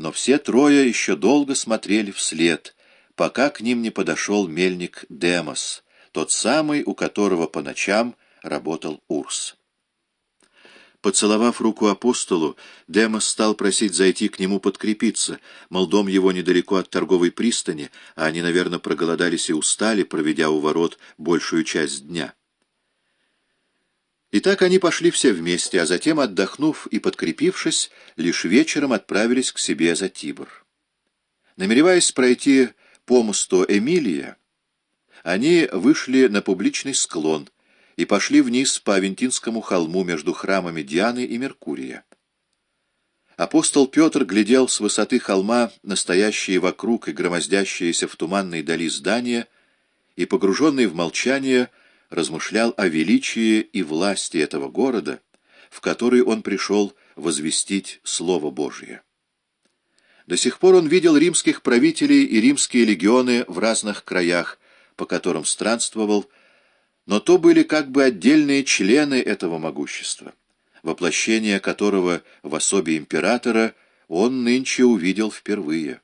Но все трое еще долго смотрели вслед, пока к ним не подошел мельник Демос, тот самый, у которого по ночам работал Урс. Поцеловав руку апостолу, Демос стал просить зайти к нему подкрепиться, мол, дом его недалеко от торговой пристани, а они, наверное, проголодались и устали, проведя у ворот большую часть дня. И так они пошли все вместе, а затем, отдохнув и подкрепившись, лишь вечером отправились к себе за Тибр. Намереваясь пройти по мосту Эмилия, они вышли на публичный склон — и пошли вниз по Авентинскому холму между храмами Дианы и Меркурия. Апостол Петр глядел с высоты холма настоящие вокруг и громоздящиеся в туманной дали здания и, погруженный в молчание, размышлял о величии и власти этого города, в который он пришел возвестить Слово Божие. До сих пор он видел римских правителей и римские легионы в разных краях, по которым странствовал, но то были как бы отдельные члены этого могущества, воплощение которого в особе императора он нынче увидел впервые.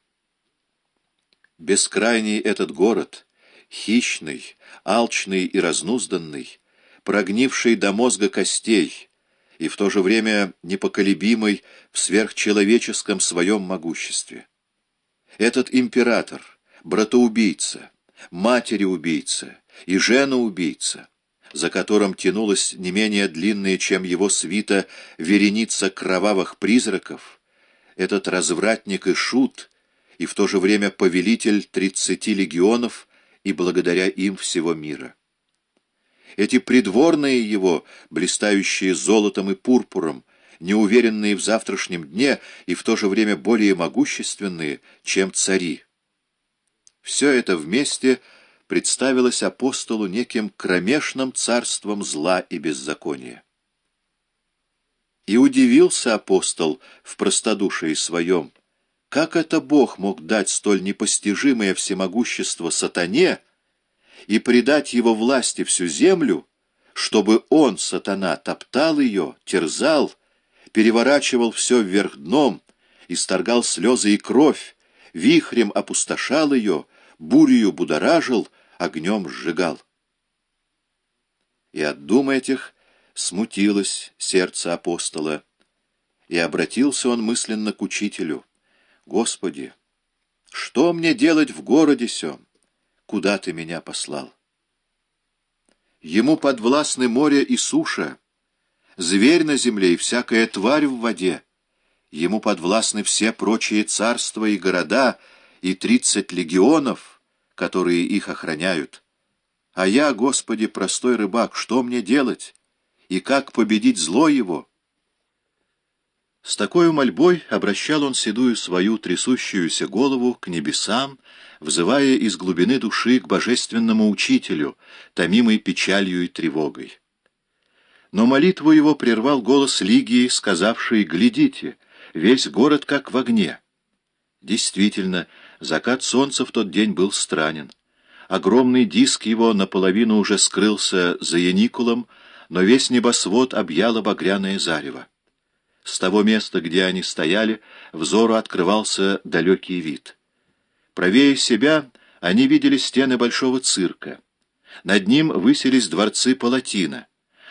Бескрайний этот город, хищный, алчный и разнузданный, прогнивший до мозга костей и в то же время непоколебимый в сверхчеловеческом своем могуществе. Этот император, братоубийца, матери-убийца, и жена-убийца, за которым тянулась не менее длинная, чем его свита, вереница кровавых призраков, этот развратник и шут, и в то же время повелитель тридцати легионов и благодаря им всего мира. Эти придворные его, блистающие золотом и пурпуром, неуверенные в завтрашнем дне и в то же время более могущественные, чем цари. Все это вместе — представилось апостолу неким кромешным царством зла и беззакония. И удивился апостол в простодушии своем, как это Бог мог дать столь непостижимое всемогущество сатане и предать его власти всю землю, чтобы он, сатана, топтал ее, терзал, переворачивал все вверх дном, исторгал слезы и кровь, вихрем опустошал ее, бурью будоражил, огнем сжигал. И от дум этих смутилось сердце апостола, и обратился он мысленно к учителю. «Господи, что мне делать в городе сём? Куда ты меня послал?» Ему подвластны море и суша, зверь на земле и всякая тварь в воде. Ему подвластны все прочие царства и города, и тридцать легионов — которые их охраняют. А я, Господи, простой рыбак, что мне делать? И как победить зло его? С такой мольбой обращал он седую свою трясущуюся голову к небесам, взывая из глубины души к божественному учителю, томимой печалью и тревогой. Но молитву его прервал голос Лигии, сказавший «Глядите, весь город как в огне». Действительно, Закат солнца в тот день был странен. Огромный диск его наполовину уже скрылся за яникулом, но весь небосвод объяло багряное зарево. С того места, где они стояли, взору открывался далекий вид. Правее себя они видели стены большого цирка. Над ним высились дворцы Палатина,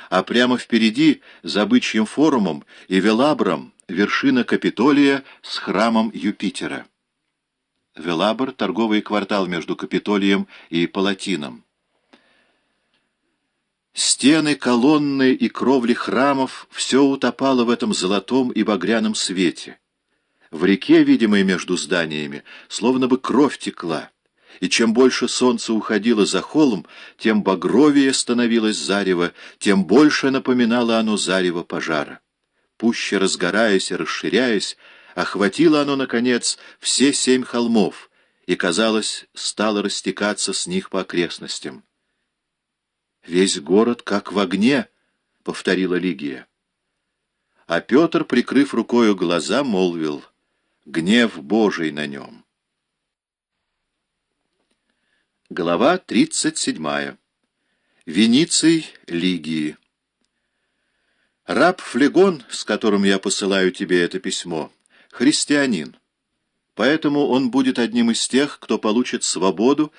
а прямо впереди, за бычьим форумом и велабром, вершина Капитолия с храмом Юпитера. Велабр — торговый квартал между Капитолием и Палатином. Стены, колонны и кровли храмов — все утопало в этом золотом и багряном свете. В реке, видимой между зданиями, словно бы кровь текла, и чем больше солнце уходило за холм, тем багровее становилось зарево, тем больше напоминало оно зарево пожара. Пуще разгораясь и расширяясь, Охватило оно, наконец, все семь холмов и, казалось, стало растекаться с них по окрестностям. «Весь город как в огне», — повторила Лигия. А Петр, прикрыв рукою глаза, молвил, «Гнев Божий на нем». Глава тридцать седьмая. Вениций Лигии. Раб Флегон, с которым я посылаю тебе это письмо, христианин. Поэтому он будет одним из тех, кто получит свободу